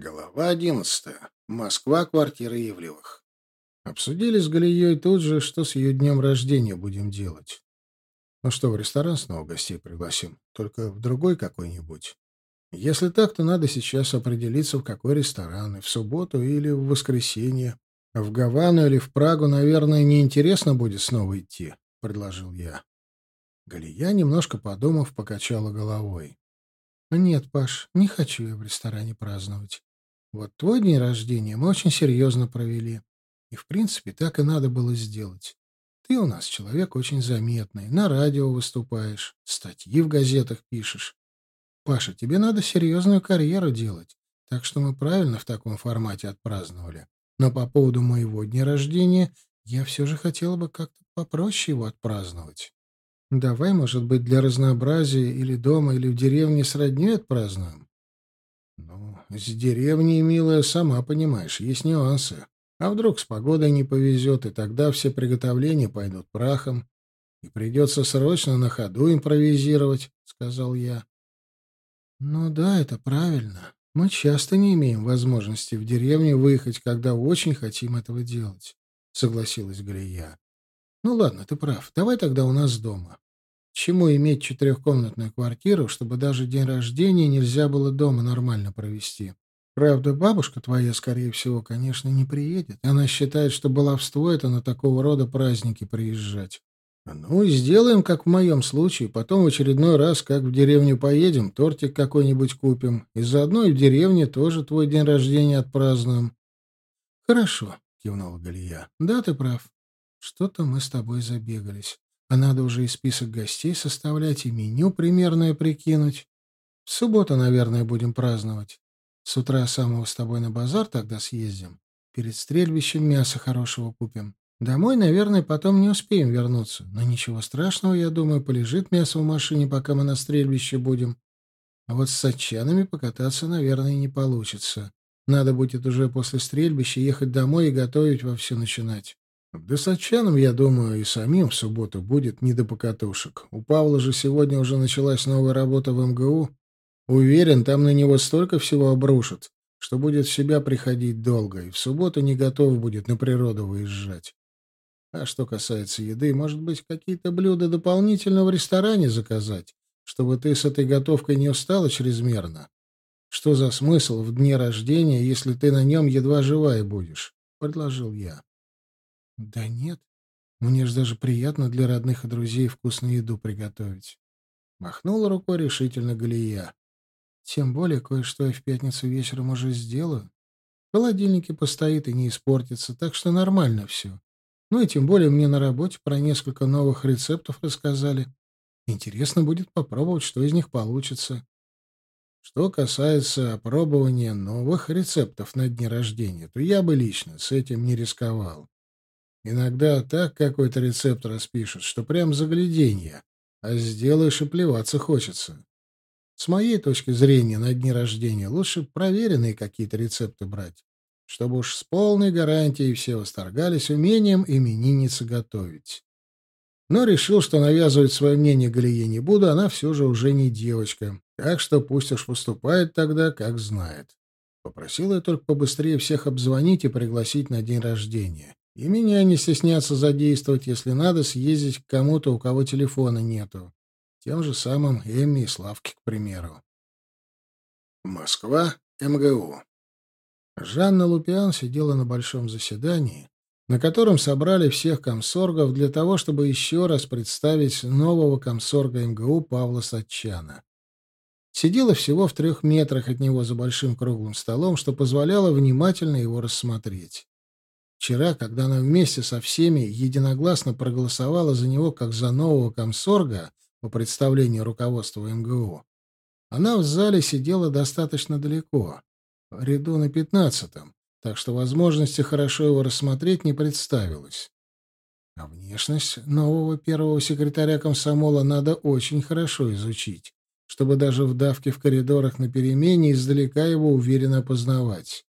Глава одиннадцатая. Москва, квартира Ивлевых. Обсудили с Галией тут же, что с ее днем рождения будем делать. Ну что, в ресторан снова гостей пригласим, только в другой какой-нибудь. Если так, то надо сейчас определиться, в какой ресторан, и в субботу или в воскресенье. В Гавану или в Прагу, наверное, неинтересно будет снова идти, — предложил я. Галия, немножко подумав, покачала головой. «Нет, Паш, не хочу я в ресторане праздновать. Вот твой день рождения мы очень серьезно провели. И, в принципе, так и надо было сделать. Ты у нас человек очень заметный, на радио выступаешь, статьи в газетах пишешь. Паша, тебе надо серьезную карьеру делать, так что мы правильно в таком формате отпраздновали. Но по поводу моего дня рождения я все же хотела бы как-то попроще его отпраздновать. Давай, может быть, для разнообразия или дома, или в деревне с родней отпразднуем? Ну, с деревней, милая, сама понимаешь, есть нюансы. А вдруг с погодой не повезет, и тогда все приготовления пойдут прахом, и придется срочно на ходу импровизировать, — сказал я. Ну да, это правильно. Мы часто не имеем возможности в деревню выехать, когда очень хотим этого делать, — согласилась Галия. Ну ладно, ты прав. Давай тогда у нас дома. Чему иметь четырехкомнатную квартиру, чтобы даже день рождения нельзя было дома нормально провести? Правда, бабушка твоя, скорее всего, конечно, не приедет. Она считает, что баловство — это на такого рода праздники приезжать. Ну, сделаем, как в моем случае. Потом в очередной раз, как в деревню поедем, тортик какой-нибудь купим. И заодно и в деревне тоже твой день рождения отпразднуем. — Хорошо, — кивнула Галия. — Да, ты прав. Что-то мы с тобой забегались. А надо уже и список гостей составлять, и меню примерное прикинуть. В субботу, наверное, будем праздновать. С утра самого с тобой на базар тогда съездим. Перед стрельбищем мясо хорошего купим. Домой, наверное, потом не успеем вернуться. Но ничего страшного, я думаю, полежит мясо в машине, пока мы на стрельбище будем. А вот с сачанами покататься, наверное, не получится. Надо будет уже после стрельбища ехать домой и готовить во все начинать. Да я думаю, и самим в субботу будет не до покатушек. У Павла же сегодня уже началась новая работа в МГУ. Уверен, там на него столько всего обрушат, что будет в себя приходить долго, и в субботу не готов будет на природу выезжать. А что касается еды, может быть, какие-то блюда дополнительно в ресторане заказать, чтобы ты с этой готовкой не устала чрезмерно? Что за смысл в дне рождения, если ты на нем едва живая будешь? — предложил я. Да нет. Мне ж даже приятно для родных и друзей вкусную еду приготовить. Махнула рукой решительно Галия. Тем более кое-что я в пятницу вечером уже сделаю. В холодильнике постоит и не испортится, так что нормально все. Ну и тем более мне на работе про несколько новых рецептов рассказали. Интересно будет попробовать, что из них получится. Что касается опробования новых рецептов на дне рождения, то я бы лично с этим не рисковал. Иногда так какой-то рецепт распишут, что прям загляденье, а сделаешь и плеваться хочется. С моей точки зрения, на дни рождения лучше проверенные какие-то рецепты брать, чтобы уж с полной гарантией все восторгались умением именинницы готовить. Но решил, что навязывать свое мнение Галие не буду, она все же уже не девочка, так что пусть уж поступает тогда, как знает. Попросил я только побыстрее всех обзвонить и пригласить на день рождения. И меня не стесняться задействовать, если надо съездить к кому-то, у кого телефона нету. Тем же самым Эмми и Славке, к примеру. Москва, МГУ. Жанна Лупиан сидела на большом заседании, на котором собрали всех комсоргов для того, чтобы еще раз представить нового комсорга МГУ Павла Сатчана. Сидела всего в трех метрах от него за большим круглым столом, что позволяло внимательно его рассмотреть. Вчера, когда она вместе со всеми единогласно проголосовала за него как за нового комсорга по представлению руководства МГУ, она в зале сидела достаточно далеко, в ряду на пятнадцатом, так что возможности хорошо его рассмотреть не представилось. А внешность нового первого секретаря комсомола надо очень хорошо изучить, чтобы даже в давке в коридорах на перемене издалека его уверенно опознавать.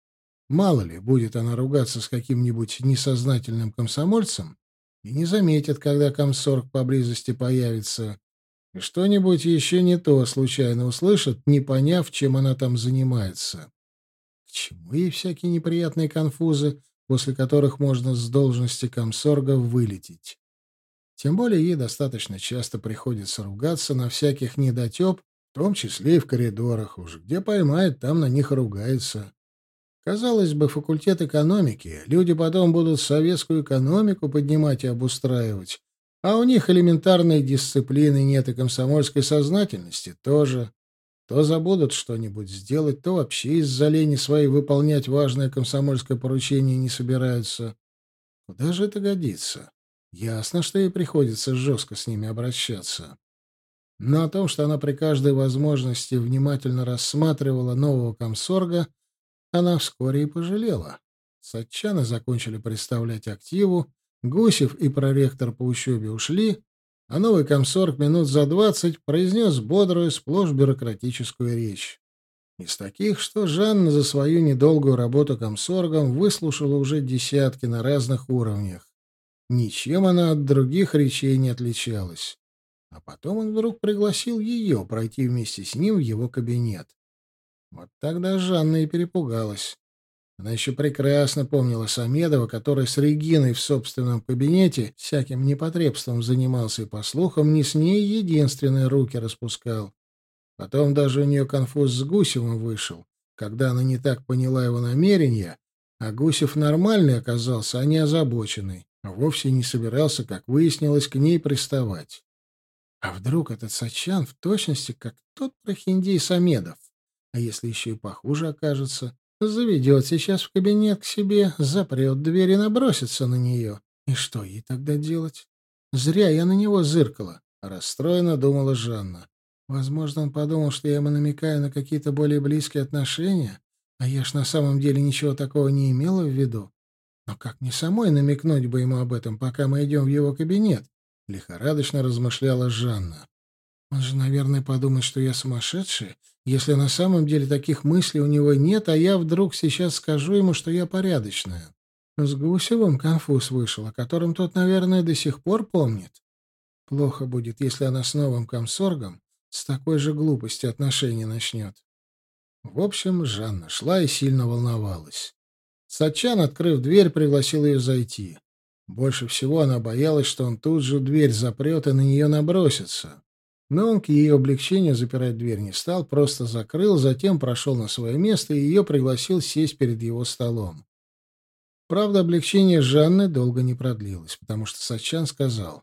Мало ли, будет она ругаться с каким-нибудь несознательным комсомольцем и не заметит, когда комсорг поблизости появится, и что-нибудь еще не то случайно услышит, не поняв, чем она там занимается. К чему ей всякие неприятные конфузы, после которых можно с должности комсорга вылететь? Тем более ей достаточно часто приходится ругаться на всяких недотеп, в том числе и в коридорах. Уж где поймает, там на них ругается. Казалось бы, факультет экономики. Люди потом будут советскую экономику поднимать и обустраивать. А у них элементарной дисциплины нет и комсомольской сознательности тоже. То забудут что-нибудь сделать, то вообще из-за лени своей выполнять важное комсомольское поручение не собираются. Куда же это годится? Ясно, что ей приходится жестко с ними обращаться. Но о том, что она при каждой возможности внимательно рассматривала нового комсорга, она вскоре и пожалела. Сатчаны закончили представлять активу, Гусев и проректор по учебе ушли, а новый комсорг минут за двадцать произнес бодрую, сплошь бюрократическую речь. Из таких, что Жанна за свою недолгую работу комсоргом выслушала уже десятки на разных уровнях. Ничем она от других речей не отличалась. А потом он вдруг пригласил ее пройти вместе с ним в его кабинет. Вот тогда Жанна и перепугалась. Она еще прекрасно помнила Самедова, который с Региной в собственном кабинете всяким непотребством занимался и, по слухам, не с ней единственные руки распускал. Потом даже у нее конфуз с Гусевым вышел, когда она не так поняла его намерения, а Гусев нормальный оказался, а не озабоченный, а вовсе не собирался, как выяснилось, к ней приставать. А вдруг этот Сачан в точности как тот прохиндей Самедов? А если еще и похуже окажется? Заведет сейчас в кабинет к себе, запрет дверь и набросится на нее. И что ей тогда делать? Зря я на него зыркала. Расстроенно думала Жанна. Возможно, он подумал, что я ему намекаю на какие-то более близкие отношения, а я ж на самом деле ничего такого не имела в виду. Но как мне самой намекнуть бы ему об этом, пока мы идем в его кабинет? Лихорадочно размышляла Жанна. Он же, наверное, подумает, что я сумасшедшая, если на самом деле таких мыслей у него нет, а я вдруг сейчас скажу ему, что я порядочная. С Гусевым конфуз вышел, о котором тот, наверное, до сих пор помнит. Плохо будет, если она с новым комсоргом с такой же глупостью отношения начнет. В общем, Жанна шла и сильно волновалась. Сачан, открыв дверь, пригласил ее зайти. Больше всего она боялась, что он тут же дверь запрет и на нее набросится. Но он к ее облегчению запирать дверь не стал, просто закрыл, затем прошел на свое место и ее пригласил сесть перед его столом. Правда, облегчение Жанны долго не продлилось, потому что Сачан сказал.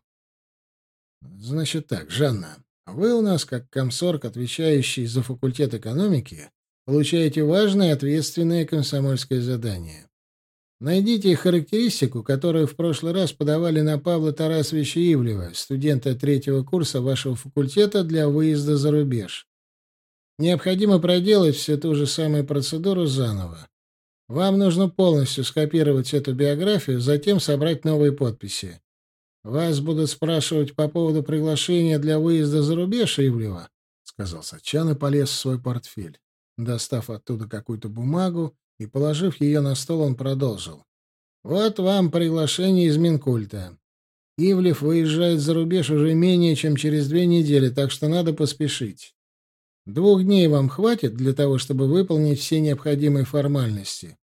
«Значит так, Жанна, вы у нас, как комсорг, отвечающий за факультет экономики, получаете важное и ответственное комсомольское задание. Найдите характеристику, которую в прошлый раз подавали на Павла Тарасовича Ивлева, студента третьего курса вашего факультета для выезда за рубеж. Необходимо проделать всю ту же самую процедуру заново. Вам нужно полностью скопировать эту биографию, затем собрать новые подписи. Вас будут спрашивать по поводу приглашения для выезда за рубеж Ивлева, — сказал Сачан и полез в свой портфель. Достав оттуда какую-то бумагу, и, положив ее на стол, он продолжил. «Вот вам приглашение из Минкульта. Ивлев выезжает за рубеж уже менее чем через две недели, так что надо поспешить. Двух дней вам хватит для того, чтобы выполнить все необходимые формальности».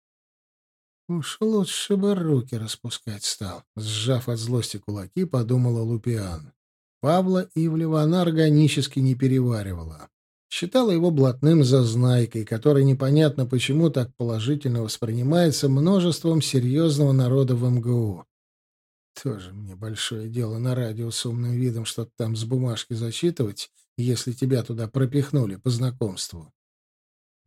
«Уж лучше бы руки распускать стал», — сжав от злости кулаки, подумала Лупиан. Павла Ивлева она органически не переваривала считала его блатным зазнайкой, который непонятно почему так положительно воспринимается множеством серьезного народа в МГУ. Тоже мне большое дело на радио с умным видом что-то там с бумажки зачитывать, если тебя туда пропихнули по знакомству.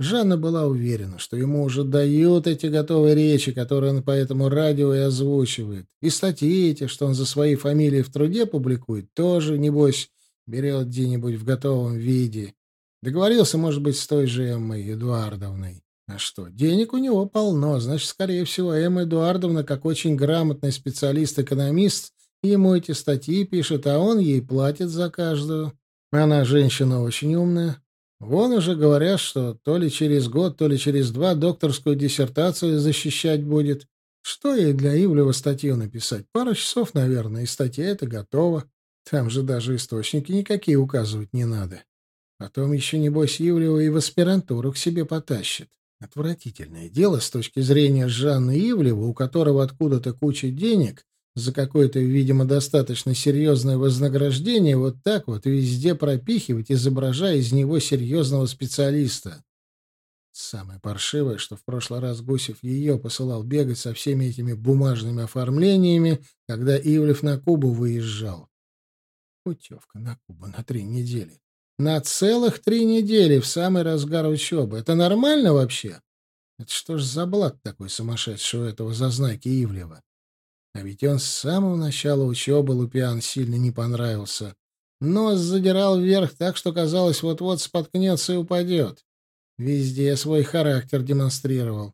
Жанна была уверена, что ему уже дают эти готовые речи, которые он по этому радио и озвучивает. И статьи эти, что он за свои фамилии в труде публикует, тоже, небось, берет где-нибудь в готовом виде. Договорился, может быть, с той же Эммой Эдуардовной. А что, денег у него полно, значит, скорее всего, Эмма Эдуардовна, как очень грамотный специалист-экономист, ему эти статьи пишет, а он ей платит за каждую. Она женщина очень умная. Вон уже говорят, что то ли через год, то ли через два докторскую диссертацию защищать будет. Что ей для Ивлева статью написать? Пару часов, наверное, и статья эта готова. Там же даже источники никакие указывать не надо. Потом еще, небось, Ивлева и в аспирантуру к себе потащит. Отвратительное дело с точки зрения Жанны Ивлева, у которого откуда-то куча денег, за какое-то, видимо, достаточно серьезное вознаграждение вот так вот везде пропихивать, изображая из него серьезного специалиста. Самое паршивое, что в прошлый раз Гусев ее посылал бегать со всеми этими бумажными оформлениями, когда Ивлев на Кубу выезжал. Путевка на Кубу на три недели. На целых три недели в самый разгар учебы. Это нормально вообще? Это что ж за блат такой сумасшедший у этого зазнайки Ивлева? А ведь он с самого начала учебы Лупиан сильно не понравился. Нос задирал вверх так, что казалось, вот-вот споткнется и упадет. Везде свой характер демонстрировал.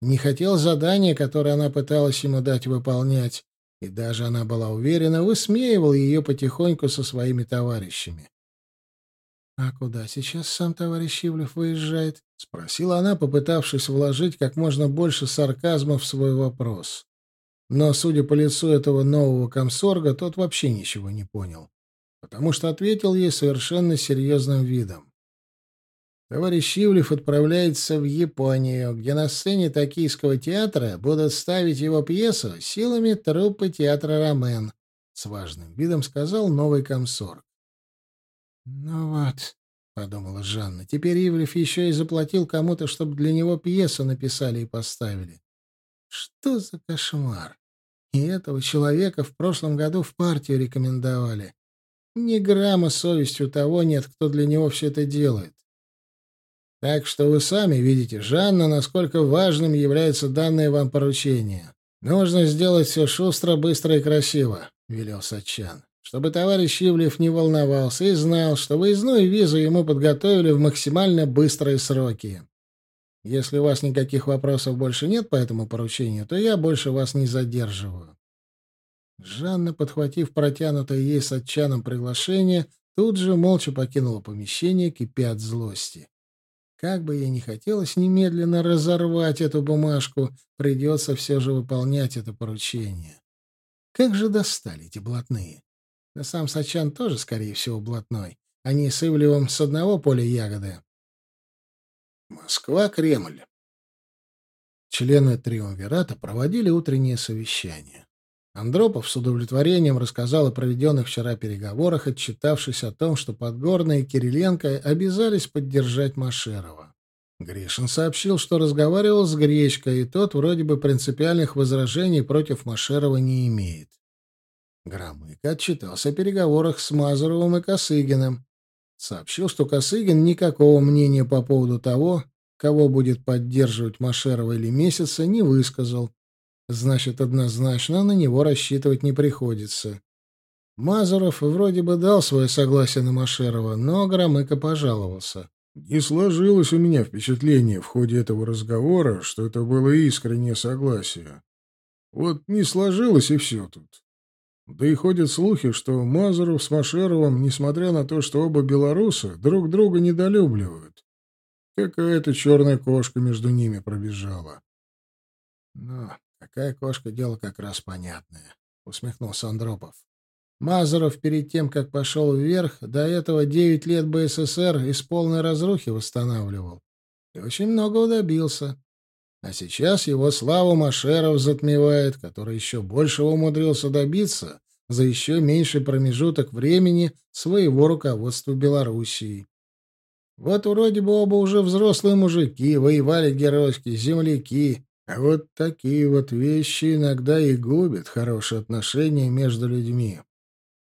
Не хотел задания, которое она пыталась ему дать, выполнять. И даже она была уверена, высмеивал ее потихоньку со своими товарищами. «А куда сейчас сам товарищ Ивлев выезжает?» — спросила она, попытавшись вложить как можно больше сарказма в свой вопрос. Но, судя по лицу этого нового комсорга, тот вообще ничего не понял, потому что ответил ей совершенно серьезным видом. Товарищ Ивлев отправляется в Японию, где на сцене Токийского театра будут ставить его пьесу силами труппы театра «Ромен», — с важным видом сказал новый комсорг. «Ну вот», — подумала Жанна, — «теперь Ивлев еще и заплатил кому-то, чтобы для него пьесу написали и поставили. Что за кошмар? И этого человека в прошлом году в партию рекомендовали. Ни грамма совести у того нет, кто для него все это делает. Так что вы сами видите, Жанна, насколько важным является данное вам поручение. Нужно сделать все шустро, быстро и красиво, — велел Сачан чтобы товарищ Ивлев не волновался и знал, что выездную визу ему подготовили в максимально быстрые сроки. Если у вас никаких вопросов больше нет по этому поручению, то я больше вас не задерживаю. Жанна, подхватив протянутое ей с отчаном приглашение, тут же молча покинула помещение, кипя от злости. Как бы ей ни хотелось немедленно разорвать эту бумажку, придется все же выполнять это поручение. Как же достали эти блатные! Да сам Сачан тоже, скорее всего, блатной. Они с Ивлевым с одного поля ягоды. Москва, Кремль. Члены Триумвирата проводили утреннее совещание. Андропов с удовлетворением рассказал о проведенных вчера переговорах, отчитавшись о том, что Подгорный и Кириленко обязались поддержать Машерова. Гришин сообщил, что разговаривал с Гречкой, и тот вроде бы принципиальных возражений против Машерова не имеет. Громыко отчитался о переговорах с Мазуровым и Косыгиным. Сообщил, что Косыгин никакого мнения по поводу того, кого будет поддерживать Машерова или Месяца, не высказал. Значит, однозначно на него рассчитывать не приходится. Мазуров вроде бы дал свое согласие на Машерова, но Громыко пожаловался. «Не сложилось у меня впечатление в ходе этого разговора, что это было искреннее согласие. Вот не сложилось, и все тут. Да и ходят слухи, что Мазуров с Машеровым, несмотря на то, что оба белорусы, друг друга недолюбливают. Какая-то черная кошка между ними пробежала. «Ну, какая кошка, дело как раз понятное», — усмехнулся Андропов. Мазуров перед тем, как пошел вверх, до этого девять лет БССР из полной разрухи восстанавливал. И очень многого добился. А сейчас его славу Машеров затмевает, который еще большего умудрился добиться за еще меньший промежуток времени своего руководства Белоруссией. Вот вроде бы оба уже взрослые мужики, воевали геройски, земляки, а вот такие вот вещи иногда и губят хорошие отношения между людьми.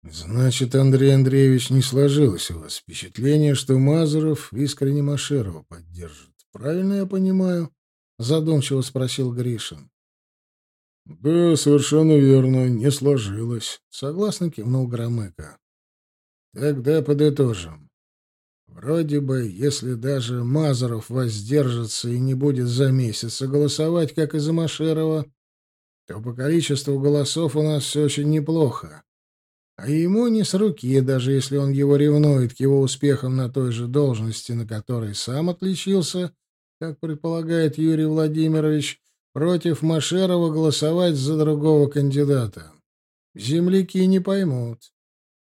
Значит, Андрей Андреевич, не сложилось у вас впечатление, что Мазуров искренне Машерова поддержит. Правильно я понимаю? Задумчиво спросил Гришин. Да, совершенно верно, не сложилось, согласно кивнул Громыко. Тогда подытожим. Вроде бы, если даже Мазаров воздержится и не будет за месяц голосовать, как и за Машерова, то по количеству голосов у нас все очень неплохо. А ему не с руки, даже если он его ревнует к его успехам на той же должности, на которой сам отличился как предполагает Юрий Владимирович, против Машерова голосовать за другого кандидата. Земляки не поймут.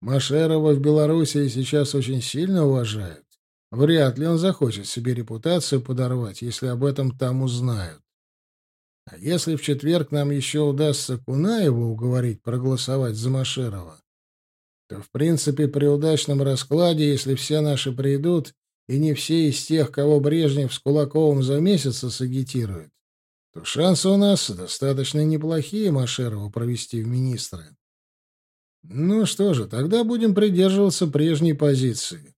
Машерова в Белоруссии сейчас очень сильно уважают. Вряд ли он захочет себе репутацию подорвать, если об этом там узнают. А если в четверг нам еще удастся Кунаева уговорить проголосовать за Машерова, то, в принципе, при удачном раскладе, если все наши придут, и не все из тех, кого Брежнев с Кулаковым за месяц сагитирует, то шансы у нас достаточно неплохие Машерову провести в министры. Ну что же, тогда будем придерживаться прежней позиции.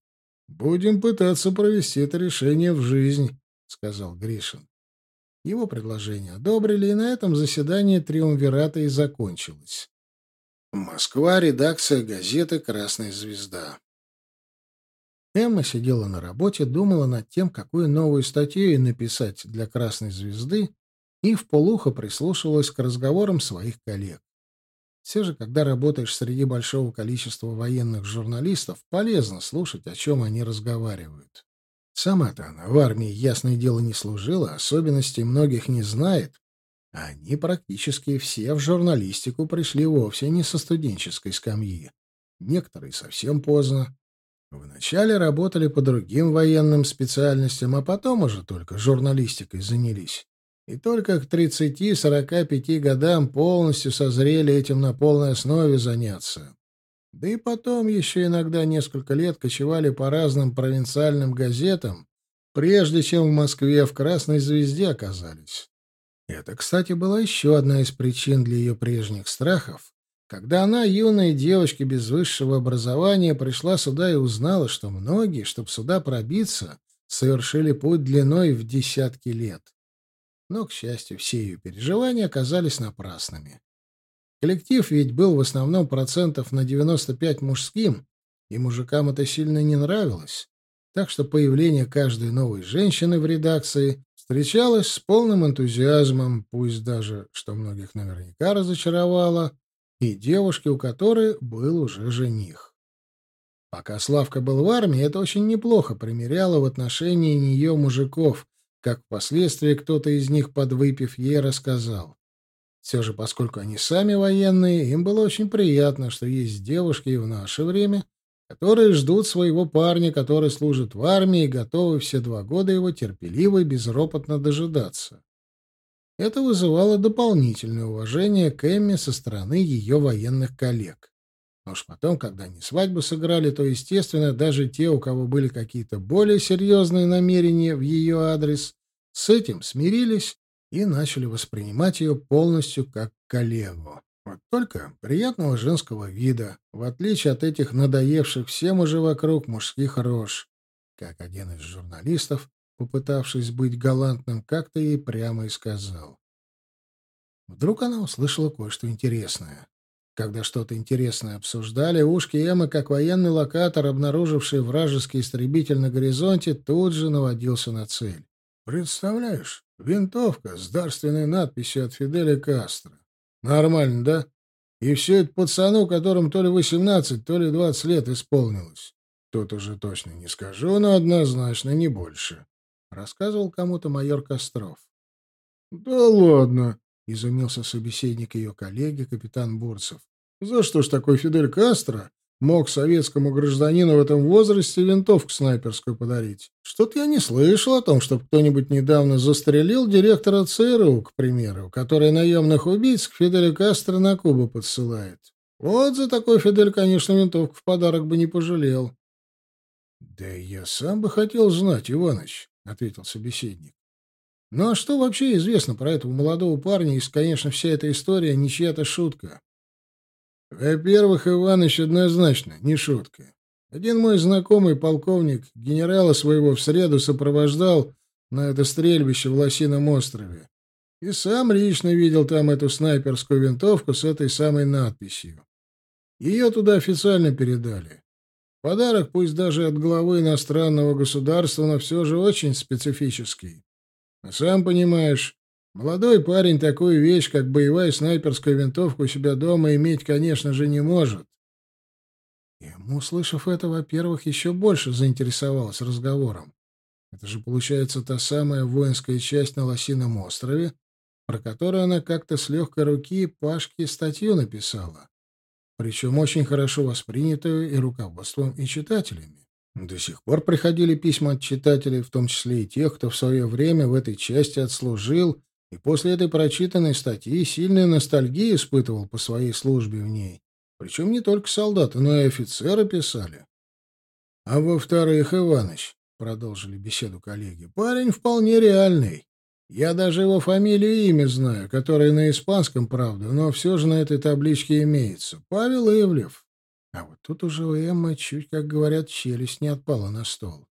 Будем пытаться провести это решение в жизнь, сказал Гришин. Его предложение одобрили, и на этом заседание Триумвирата и закончилось. Москва, редакция газеты «Красная звезда». Эмма сидела на работе, думала над тем, какую новую статью написать для «Красной звезды», и вполуха прислушивалась к разговорам своих коллег. Все же, когда работаешь среди большого количества военных журналистов, полезно слушать, о чем они разговаривают. Сама-то она в армии, ясное дело, не служила, особенностей многих не знает. Они практически все в журналистику пришли вовсе не со студенческой скамьи. Некоторые совсем поздно. Вначале работали по другим военным специальностям, а потом уже только журналистикой занялись и только к 30-45 годам полностью созрели этим на полной основе заняться. Да и потом еще иногда несколько лет кочевали по разным провинциальным газетам, прежде чем в Москве в «Красной звезде» оказались. Это, кстати, была еще одна из причин для ее прежних страхов, когда она, юная девочка без высшего образования, пришла сюда и узнала, что многие, чтобы сюда пробиться, совершили путь длиной в десятки лет. Но, к счастью, все ее переживания оказались напрасными. Коллектив ведь был в основном процентов на 95 мужским, и мужикам это сильно не нравилось. Так что появление каждой новой женщины в редакции встречалось с полным энтузиазмом, пусть даже, что многих наверняка разочаровало, и девушки, у которой был уже жених. Пока Славка был в армии, это очень неплохо примеряло в отношении нее мужиков, как впоследствии кто-то из них, подвыпив, ей рассказал. Все же, поскольку они сами военные, им было очень приятно, что есть девушки и в наше время, которые ждут своего парня, который служит в армии и готовы все два года его терпеливо и безропотно дожидаться. Это вызывало дополнительное уважение к Эмме со стороны ее военных коллег. Но уж потом, когда они свадьбу сыграли, то, естественно, даже те, у кого были какие-то более серьезные намерения в ее адрес, с этим смирились и начали воспринимать ее полностью как коллегу. Вот только приятного женского вида, в отличие от этих надоевших всем уже вокруг мужских рож, как один из журналистов, попытавшись быть галантным, как-то ей прямо и сказал. Вдруг она услышала кое-что интересное. Когда что-то интересное обсуждали, ушки Эммы, как военный локатор, обнаруживший вражеский истребитель на горизонте, тут же наводился на цель. «Представляешь, винтовка с дарственной надписью от Фиделя Кастро. Нормально, да? И все это пацану, которому то ли восемнадцать, то ли двадцать лет исполнилось. Тут уже точно не скажу, но однозначно не больше», — рассказывал кому-то майор Костров. «Да ладно!» — изумился собеседник ее коллеги, капитан Бурцев. «За что ж такой Фидель Кастро мог советскому гражданину в этом возрасте винтовку снайперскую подарить? Что-то я не слышал о том, чтобы кто-нибудь недавно застрелил директора ЦРУ, к примеру, который наемных убийц к Фиделю Кастро на Кубу подсылает. Вот за такой Фидель, конечно, винтовку в подарок бы не пожалел». «Да я сам бы хотел знать, Иваныч», — ответил собеседник. Ну а что вообще известно про этого молодого парня, если, конечно, вся эта история не чья-то шутка? Во-первых, Иваныч однозначно не шутка. Один мой знакомый полковник генерала своего в среду сопровождал на это стрельбище в Лосином острове. И сам лично видел там эту снайперскую винтовку с этой самой надписью. Ее туда официально передали. Подарок, пусть даже от главы иностранного государства, но все же очень специфический. А сам понимаешь, молодой парень такую вещь, как боевая снайперская винтовка у себя дома иметь, конечно же, не может. Ему, услышав это, во-первых, еще больше заинтересовалась разговором. Это же, получается, та самая воинская часть на Лосином острове, про которую она как-то с легкой руки Пашке статью написала, причем очень хорошо воспринятую и руководством, и читателями. До сих пор приходили письма от читателей, в том числе и тех, кто в свое время в этой части отслужил, и после этой прочитанной статьи сильную ностальгию испытывал по своей службе в ней. Причем не только солдаты, но и офицеры писали. — А во-вторых, Иваныч, — продолжили беседу коллеги, — парень вполне реальный. Я даже его фамилию и имя знаю, которое на испанском, правда, но все же на этой табличке имеется. Павел Ивлев. А вот тут уже у Эммы чуть, как говорят, челюсть не отпала на стол.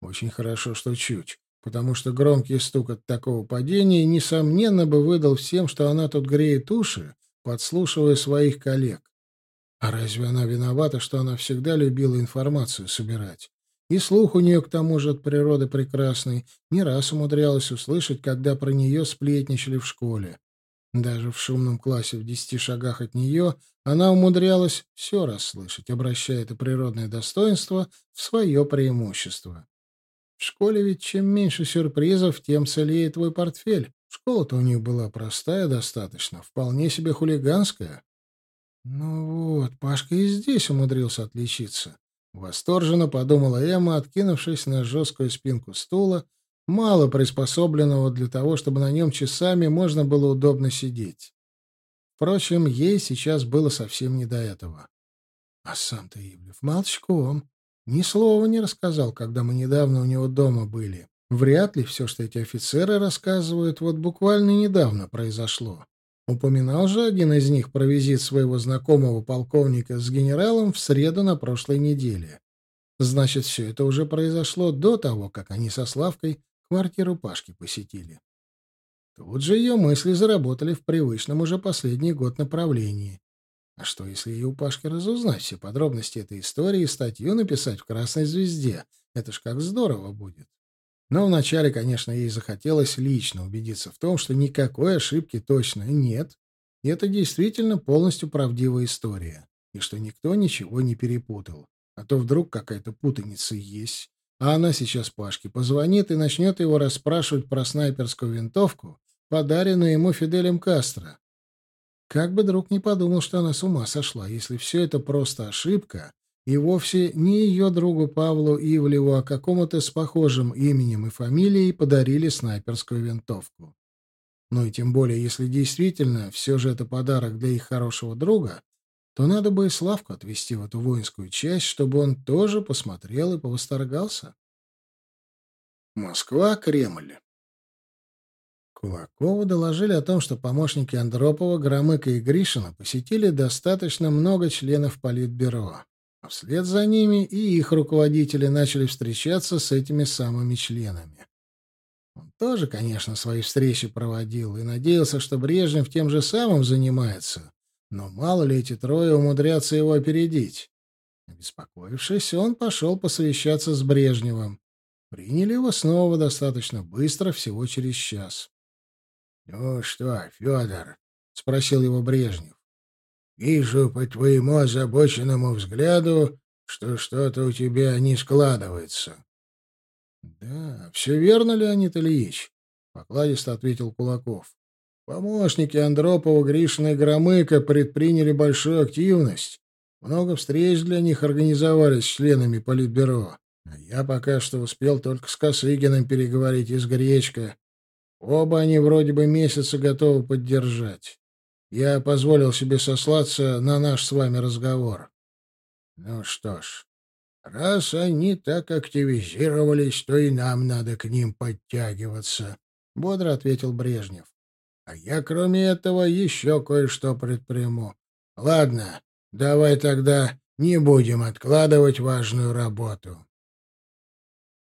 Очень хорошо, что чуть, потому что громкий стук от такого падения, несомненно, бы выдал всем, что она тут греет уши, подслушивая своих коллег. А разве она виновата, что она всегда любила информацию собирать? И слух у нее, к тому же, от природы прекрасный, не раз умудрялась услышать, когда про нее сплетничали в школе. Даже в шумном классе в десяти шагах от нее она умудрялась все расслышать, обращая это природное достоинство в свое преимущество. В школе ведь чем меньше сюрпризов, тем целее твой портфель. Школа-то у них была простая достаточно, вполне себе хулиганская. Ну вот, Пашка и здесь умудрился отличиться. Восторженно подумала Эмма, откинувшись на жесткую спинку стула, мало приспособленного для того, чтобы на нем часами можно было удобно сидеть. Впрочем, ей сейчас было совсем не до этого. А сам-то Ивлев молчком. Ни слова не рассказал, когда мы недавно у него дома были. Вряд ли все, что эти офицеры рассказывают, вот буквально недавно произошло. Упоминал же один из них про визит своего знакомого полковника с генералом в среду на прошлой неделе. Значит, все это уже произошло до того, как они со Славкой квартиру Пашки посетили. Тут же ее мысли заработали в привычном уже последний год направлении. А что, если и у Пашки разузнать все подробности этой истории и статью написать в «Красной звезде»? Это ж как здорово будет. Но вначале, конечно, ей захотелось лично убедиться в том, что никакой ошибки точно нет, и это действительно полностью правдивая история, и что никто ничего не перепутал. А то вдруг какая-то путаница есть, а она сейчас Пашке позвонит и начнет его расспрашивать про снайперскую винтовку, подаренную ему Фиделем Кастро. Как бы друг не подумал, что она с ума сошла, если все это просто ошибка, и вовсе не ее другу Павлу Ивлеву, а какому-то с похожим именем и фамилией подарили снайперскую винтовку. Ну и тем более, если действительно все же это подарок для их хорошего друга, то надо бы и Славку отвезти в эту воинскую часть, чтобы он тоже посмотрел и повосторгался. Москва, Кремль. Кулакову доложили о том, что помощники Андропова, Громыка и Гришина посетили достаточно много членов Политбюро. А вслед за ними и их руководители начали встречаться с этими самыми членами. Он тоже, конечно, свои встречи проводил и надеялся, что Брежнев тем же самым занимается. Но мало ли эти трое умудрятся его опередить. Обеспокоившись, он пошел посовещаться с Брежневым. Приняли его снова достаточно быстро, всего через час. — Ну что, Федор? — спросил его Брежнев. Вижу по твоему озабоченному взгляду, что что-то у тебя не складывается. — Да, все верно, Леонид Ильич, — покладисто ответил Кулаков. Помощники Андропова, Гришина и Громыка предприняли большую активность. Много встреч для них организовали с членами Политбюро. А я пока что успел только с Косыгиным переговорить из Гречка. Оба они вроде бы месяца готовы поддержать. Я позволил себе сослаться на наш с вами разговор. Ну что ж, раз они так активизировались, то и нам надо к ним подтягиваться, — бодро ответил Брежнев. А я, кроме этого, еще кое-что предприму. Ладно, давай тогда не будем откладывать важную работу.